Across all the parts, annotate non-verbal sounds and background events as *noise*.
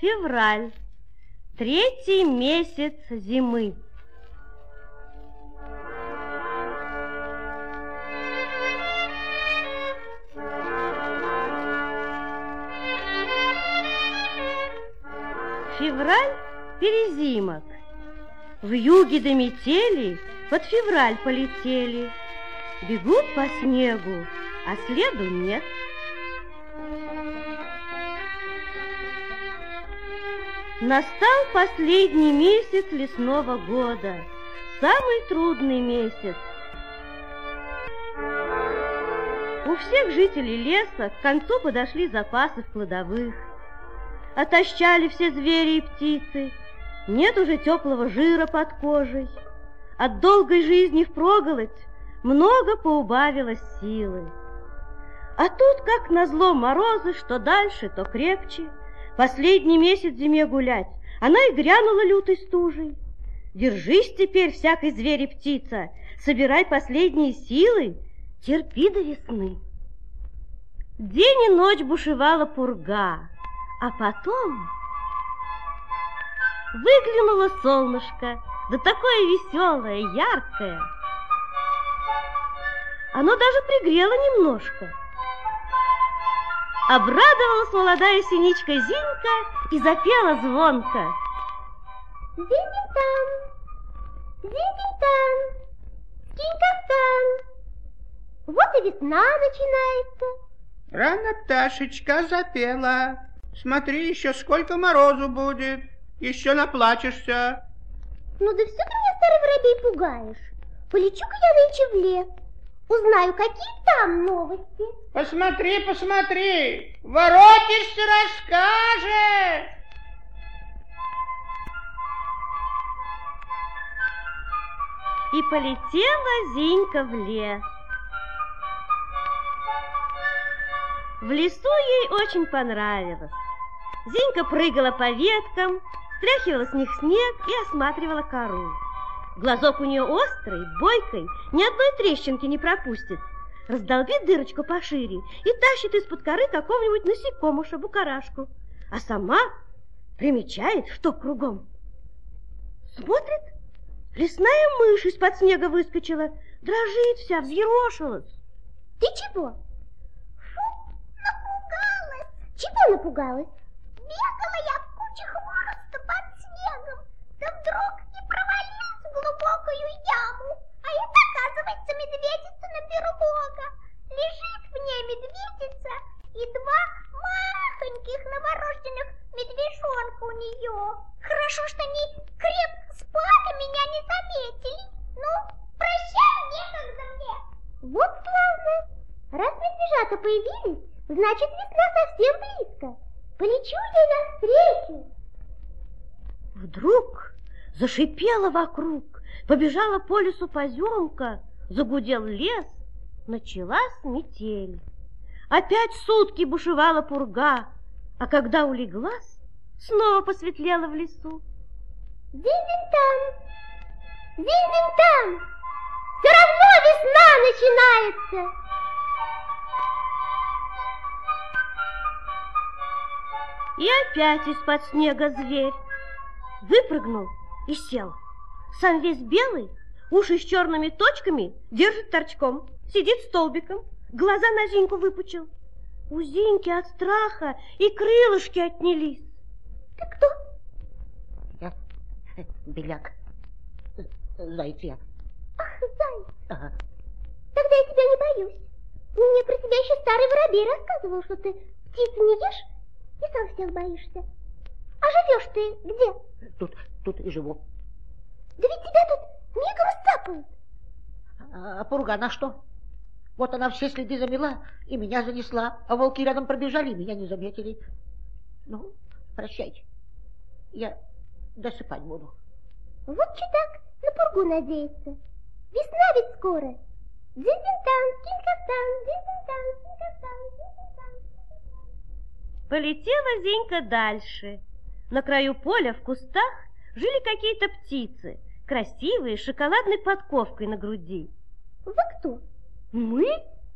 Февраль. Третий месяц зимы. Февраль перезимок. В юге до метели под февраль полетели. Бегут по снегу, а следу нет. Настал последний месяц лесного года, самый трудный месяц. У всех жителей леса к концу подошли запасы в кладовых. Отощали все звери и птицы, нет уже теплого жира под кожей. От долгой жизни впроголодь много поубавилось силы. А тут, как назло, морозы, что дальше, то крепче — Последний месяц зиме гулять, она и грянула лютой стужей. Держись теперь, всякой звери птица, собирай последние силы, терпи до весны. День и ночь бушевала пурга, а потом выглянуло солнышко, да такое веселое, яркое. Оно даже пригрело немножко. Обрадовалась молодая синичка Зинка и запела звонко. Зинь-там, зинь-там, скинь-кафтан. Вот и весна начинается. Рано пташечка запела. Смотри, еще сколько морозу будет. Еще наплачешься. Ну да все ты меня, старый воробей, пугаешь. Полечу-ка я нынче в лес. Узнаю, какие там новости. Посмотри, посмотри, воротишься, расскажешь. И полетела Зинька в лес. В лесу ей очень понравилось. Зинька прыгала по веткам, стряхивала с них снег и осматривала кору. Глазок у нее острый, бойкой, ни одной трещинки не пропустит. Раздолбит дырочку пошире и тащит из-под коры какого-нибудь насекомуша, букарашку. А сама примечает, что кругом. Смотрит, лесная мышь из-под снега выскочила, дрожит вся, взъерошилась. Ты чего? Фу, напугалась. Чего напугалась? Бегала я в куче хвороста под снегом, да вдруг глубокую яму, а это, оказывается, медведица на берлога. Лежит в ней медведица и два махоньких новорожденных медвежонка у нее. Хорошо, что они крепко спали, меня не заметили. Ну, прощай, некогда мне. Вот славно. Раз медвежата появились, значит, весна совсем близко. Полечу я навстречу. Вдруг зашипело вокруг, побежала по лесу поземка, загудел лес, началась метель. Опять сутки бушевала пурга, а когда улеглась, снова посветлело в лесу. Зинь-там, зинь-там, все равно весна начинается. И опять из-под снега зверь выпрыгнул и сел. Сам весь белый, уши с черными точками, держит торчком, сидит столбиком, глаза на Зиньку выпучил. У Зиньки от страха и крылышки отнялись. Ты кто? Я беляк. Заяц я. Ах, заяц. Ага. Тогда я тебя не боюсь. Мне про тебя еще старый воробей рассказывал, что ты птиц не ешь и сам всех боишься. А живешь ты где? Тут, тут и живу. Да ведь тебя тут мигом сцапают. А, а пурга на что? Вот она все следы замела и меня занесла, а волки рядом пробежали, меня не заметили. Ну, прощайте. Я досыпать буду. Вот чудак на пургу надеется. Весна ведь скоро. Дзин-дзин-тан, кинь-кафтан. Полетела Зинька дальше. На краю поля в кустах жили какие-то птицы, красивые, с шоколадной подковкой на груди. Вы кто? Мы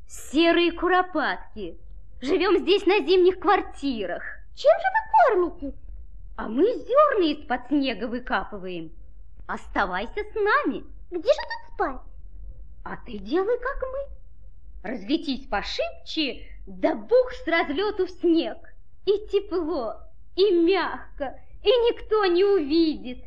серые куропатки. Живем здесь на зимних квартирах. Чем же вы кормитесь? А мы зерна из-под снега выкапываем. Оставайся с нами. Где же тут спать? А ты делай, как мы. Разлетись пошибче, да бух с разлету в снег. И тепло, и мягко, и никто не увидит.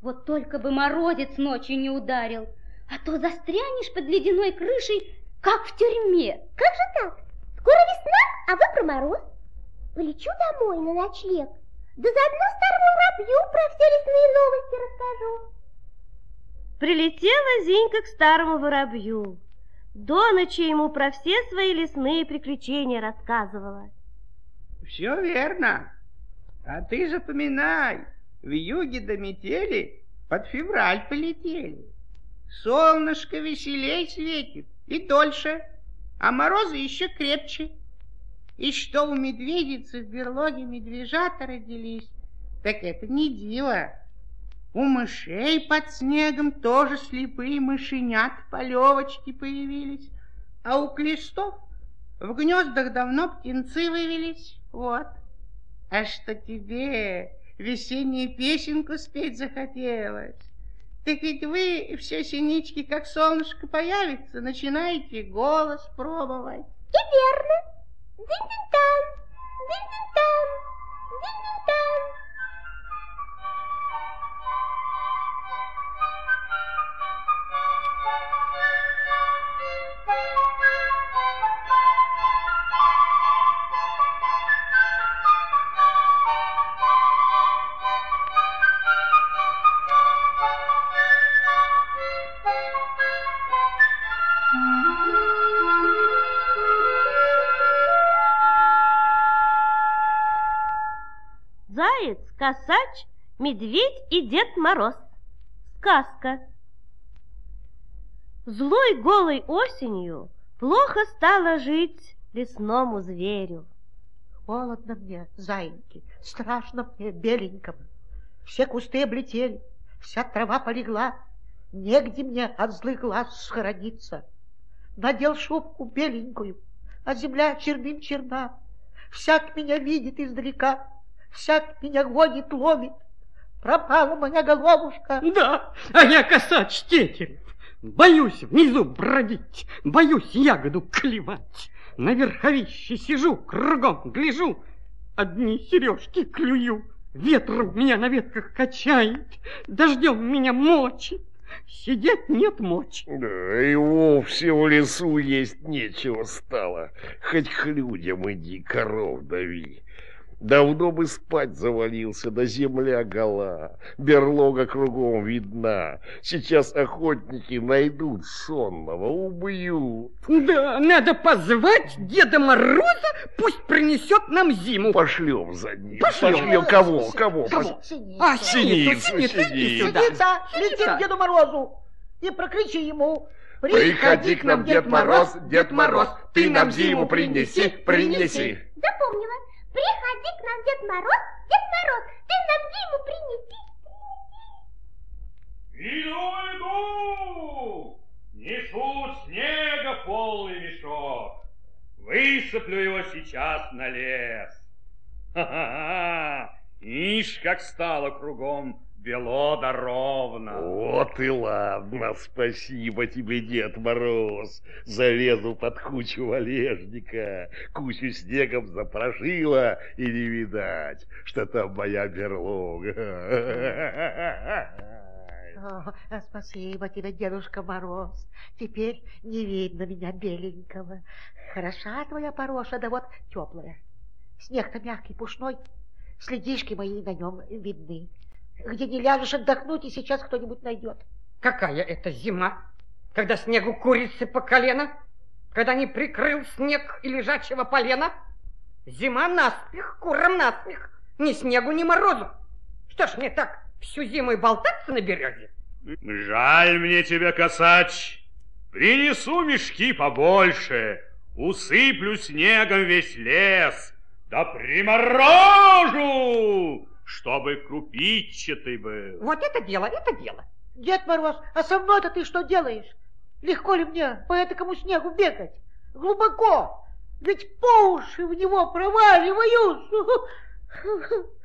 Вот только бы морозец ночью не ударил, а то застрянешь под ледяной крышей, как в тюрьме. Как же так? Скоро весна, а вы про мороз. Полечу домой на ночлег, да заодно старому воробью про все лесные новости расскажу. Прилетела Зинька к старому воробью. До ночи ему про все свои лесные приключения рассказывала. Все верно. А ты запоминай, в юге до метели под февраль полетели. Солнышко веселей светит и дольше, а морозы еще крепче. И что у медведицы в берлоге медвежата родились, так это не диво. У мышей под снегом тоже слепые мышенят полевочки появились, а у клестов в гнездах давно птенцы вывелись. Вот. А что тебе весеннюю песенку спеть захотелось? Так ведь вы все синички, как солнышко появится, начинаете голос пробовать. И верно. Дин-дин-тан, дин-дин-тан, дин-дин-тан. Косач, медведь и Дед Мороз. Сказка. Злой голой осенью плохо стало жить лесному зверю. Холодно мне, зайки, страшно мне, беленькому. Все кусты облетели, вся трава полегла. Негде мне от злых глаз схорониться. Надел шубку беленькую, а земля черным черна. Всяк меня видит издалека, всяк меня гонит, ловит. Пропала моя головушка. Да, а я косач Тетерев. Боюсь внизу бродить, боюсь ягоду клевать. На верховище сижу, кругом гляжу, одни сережки клюю. Ветром меня на ветках качает, дождем меня мочит. Сидеть нет мочи. Да, и вовсе в лесу есть нечего стало. Хоть к людям иди, коров дави. Давно бы спать завалился, да земля гола, берлога кругом видна. Сейчас охотники найдут сонного, убьют. Да, надо позвать Деда Мороза, пусть принесет нам зиму. Пошлем за ним. Пошлем. Пошлем кого? Кого? Кого? Синица. А, Синицу, синицу, синицу, иди синицу. сюда. Синица, Синица. к Деду Морозу и прокричи ему. Приходи к нам, Дед Мороз, Дед Мороз, ты нам зиму принеси, принеси. Запомнила. Приходи к нам, Дед Мороз, Дед Мороз, ты нам зиму принеси. Иду, иду! Несу снега полный мешок. Высыплю его сейчас на лес. Ха-ха-ха! Ишь, как стало кругом бело да ровно. Вот и ладно, спасибо тебе, Дед Мороз. Залезу под кучу валежника, кучу снегом запрошила, и не видать, что там моя берлога. О, спасибо тебе, Дедушка Мороз. Теперь не видно меня беленького. Хороша твоя пороша, да вот теплая. Снег-то мягкий, пушной. Следишки мои на нем видны. Где не ляжешь отдохнуть, и сейчас кто-нибудь найдет. Какая это зима, когда снегу курицы по колено, когда не прикрыл снег и лежачего полена? Зима наспех, курам наспех, ни снегу, ни морозу. Что ж мне так всю зиму и болтаться на березе? Жаль мне тебя, косач. Принесу мешки побольше, усыплю снегом весь лес, да приморожу, чтобы купичатый был. Вот это дело, это дело. Дед Мороз, а со мной-то ты что делаешь? Легко ли мне по этому снегу бегать? Глубоко, ведь по уши в него проваливаюсь. *laughs*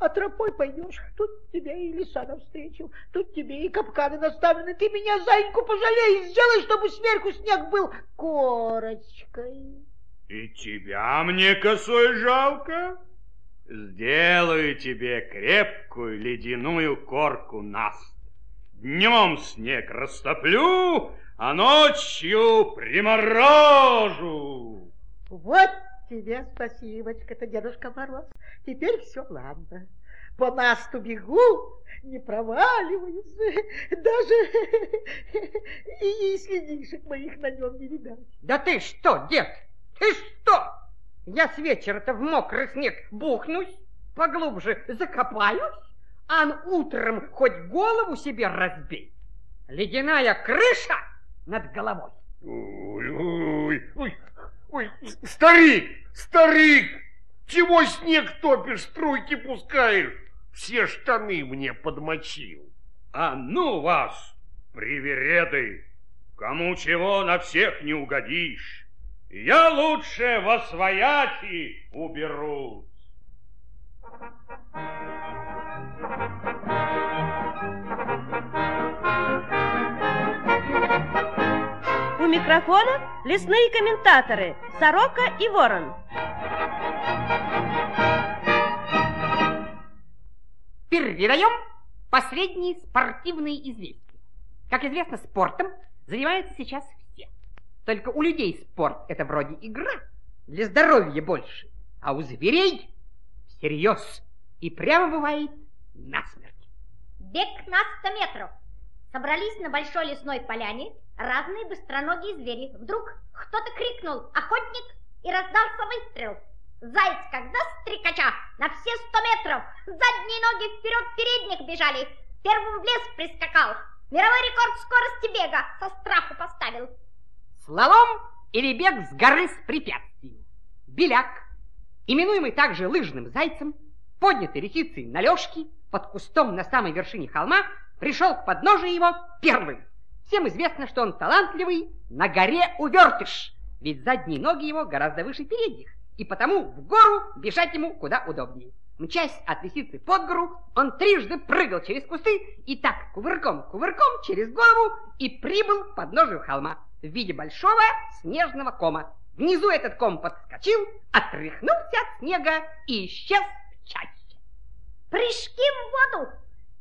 А тропой пойдешь, тут тебе и леса навстречу, тут тебе и капканы наставлены. Ты меня, зайку, пожалей, сделай, чтобы сверху снег был корочкой. И тебя мне косой жалко? Сделаю тебе крепкую ледяную корку нас. Днем снег растоплю, а ночью приморожу. Вот тебе спасибочка-то, Дедушка Мороз. Теперь все ладно. По насту бегу, не проваливаюсь, даже и следишек моих на нем не видать. Да ты что, дед, ты что? Я с вечера-то в мокрый снег бухнусь, поглубже закопаюсь, а утром хоть голову себе разбей. Ледяная крыша над головой. Ой, ой, ой, ой, старик, старик, чего снег топишь, струйки пускаешь? Все штаны мне подмочил. А ну вас, привереды, кому чего на всех не угодишь. Я лучше во свояси уберусь. У микрофона лесные комментаторы Сорока и Ворон. Передаем последние спортивные известия. Как известно, спортом занимаются сейчас все. Только у людей спорт – это вроде игра, для здоровья больше, а у зверей всерьез и прямо бывает насмерть. Бег на 100 метров. Собрались на большой лесной поляне разные быстроногие звери. Вдруг кто-то крикнул «Охотник!» и раздался выстрел. Заяц, когда стрекача, на все сто метров, задние ноги вперед передних бежали. Первым в лес прискакал. Мировой рекорд скорости бега со страху поставил. Слалом или бег с горы с препятствиями. Беляк, именуемый также лыжным зайцем, поднятый ресицей на лёжке под кустом на самой вершине холма, пришел к подножию его первым. Всем известно, что он талантливый на горе увертыш, ведь задние ноги его гораздо выше передних, и потому в гору бежать ему куда удобнее. Мчась от лисицы под гору, он трижды прыгал через кусты и так кувырком-кувырком через голову и прибыл к подножию холма в виде большого снежного кома. Внизу этот ком подскочил, отряхнулся от снега и исчез в чаще. Прыжки в воду!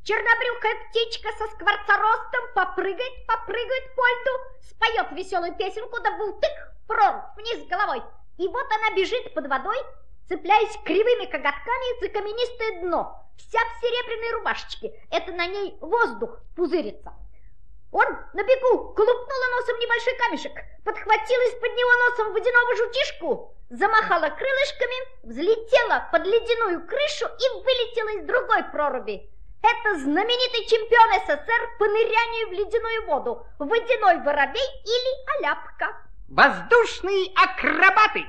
Чернобрюхая птичка со скворцоростом попрыгает, попрыгает по льду, споет веселую песенку, да бултык, прорубь вниз головой. И вот она бежит под водой, цепляясь кривыми коготками за каменистое дно, вся в серебряной рубашечке. Это на ней воздух пузырится. Он на бегу колупнула носом небольшой камешек, подхватила из-под него носом водяного жутишку, замахала крылышками, взлетела под ледяную крышу и вылетела из другой проруби. Это знаменитый чемпион СССР по нырянию в ледяную воду, водяной воробей или аляпка. Воздушные акробаты!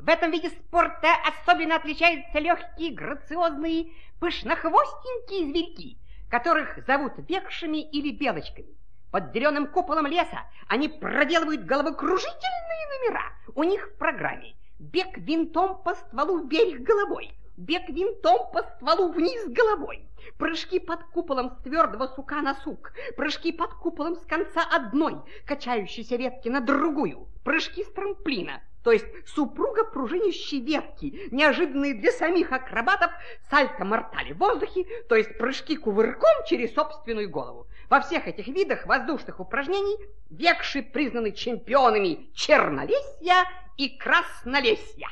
В этом виде спорта особенно отличаются легкие, грациозные, пышнохвостенькие зверьки, которых зовут векшами или белочками. Под зеленым куполом леса. Они проделывают головокружительные номера. У них в программе бег винтом по стволу вверх головой, бег винтом по стволу вниз головой, прыжки под куполом с твердого сука на сук, прыжки под куполом с конца одной качающейся ветки на другую, прыжки с трамплина, то есть супруга пружинящей ветки, неожиданные для самих акробатов сальто-мортали в воздухе, то есть прыжки кувырком через собственную голову. Во всех этих видах воздушных упражнений векши признаны чемпионами чернолесья и краснолесья.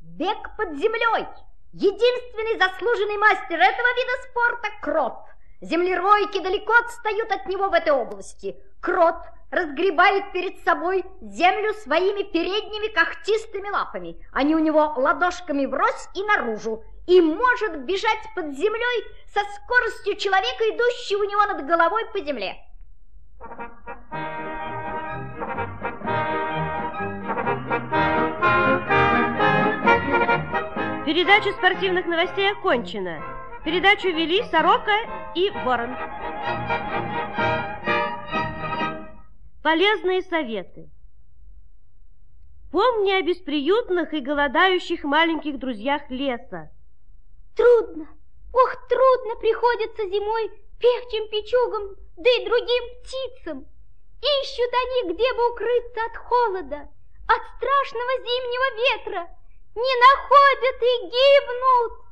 Бег под землей. Единственный заслуженный мастер этого вида спорта – крот. Землеройки далеко отстают от него в этой области. Крот разгребает перед собой землю своими передними когтистыми лапами. Они у него ладошками врозь и наружу. И может бежать под землей со скоростью человека, идущего у него над головой по земле. Передача спортивных новостей окончена. Передачу вели Сорока и Ворон. Полезные советы. Помни о бесприютных и голодающих маленьких друзьях леса. Трудно, Ох, трудно приходится зимой певчим печугам, да и другим птицам. Ищут они, где бы укрыться от холода, от страшного зимнего ветра. Не находят и гибнут.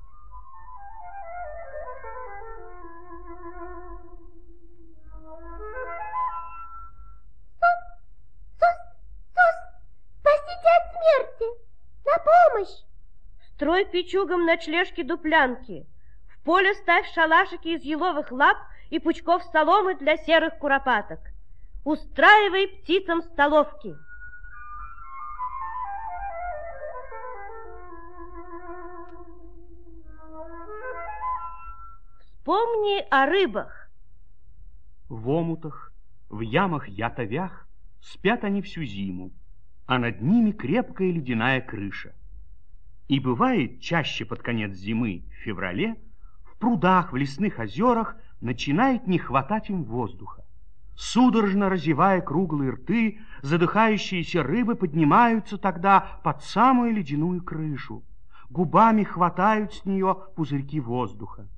Строй печугам ночлежки дуплянки. В поле ставь шалашики из еловых лап и пучков соломы для серых куропаток. Устраивай птицам столовки. Вспомни о рыбах. В омутах, в ямах-ятовях спят они всю зиму, а над ними крепкая ледяная крыша. И бывает чаще под конец зимы, в феврале, в прудах, в лесных озерах начинает не хватать им воздуха. Судорожно разевая круглые рты, задыхающиеся рыбы поднимаются тогда под самую ледяную крышу. Губами хватают с нее пузырьки воздуха.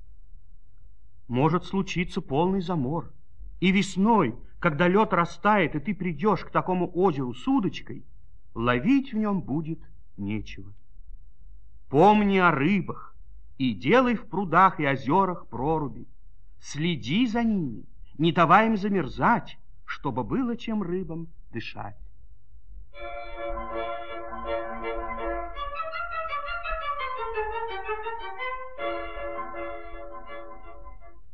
Может случиться полный замор. И весной, когда лед растает, и ты придешь к такому озеру с удочкой, ловить в нем будет нечего. Помни о рыбах и делай в прудах и озерах проруби. Следи за ними, не давай им замерзать, чтобы было чем рыбам дышать.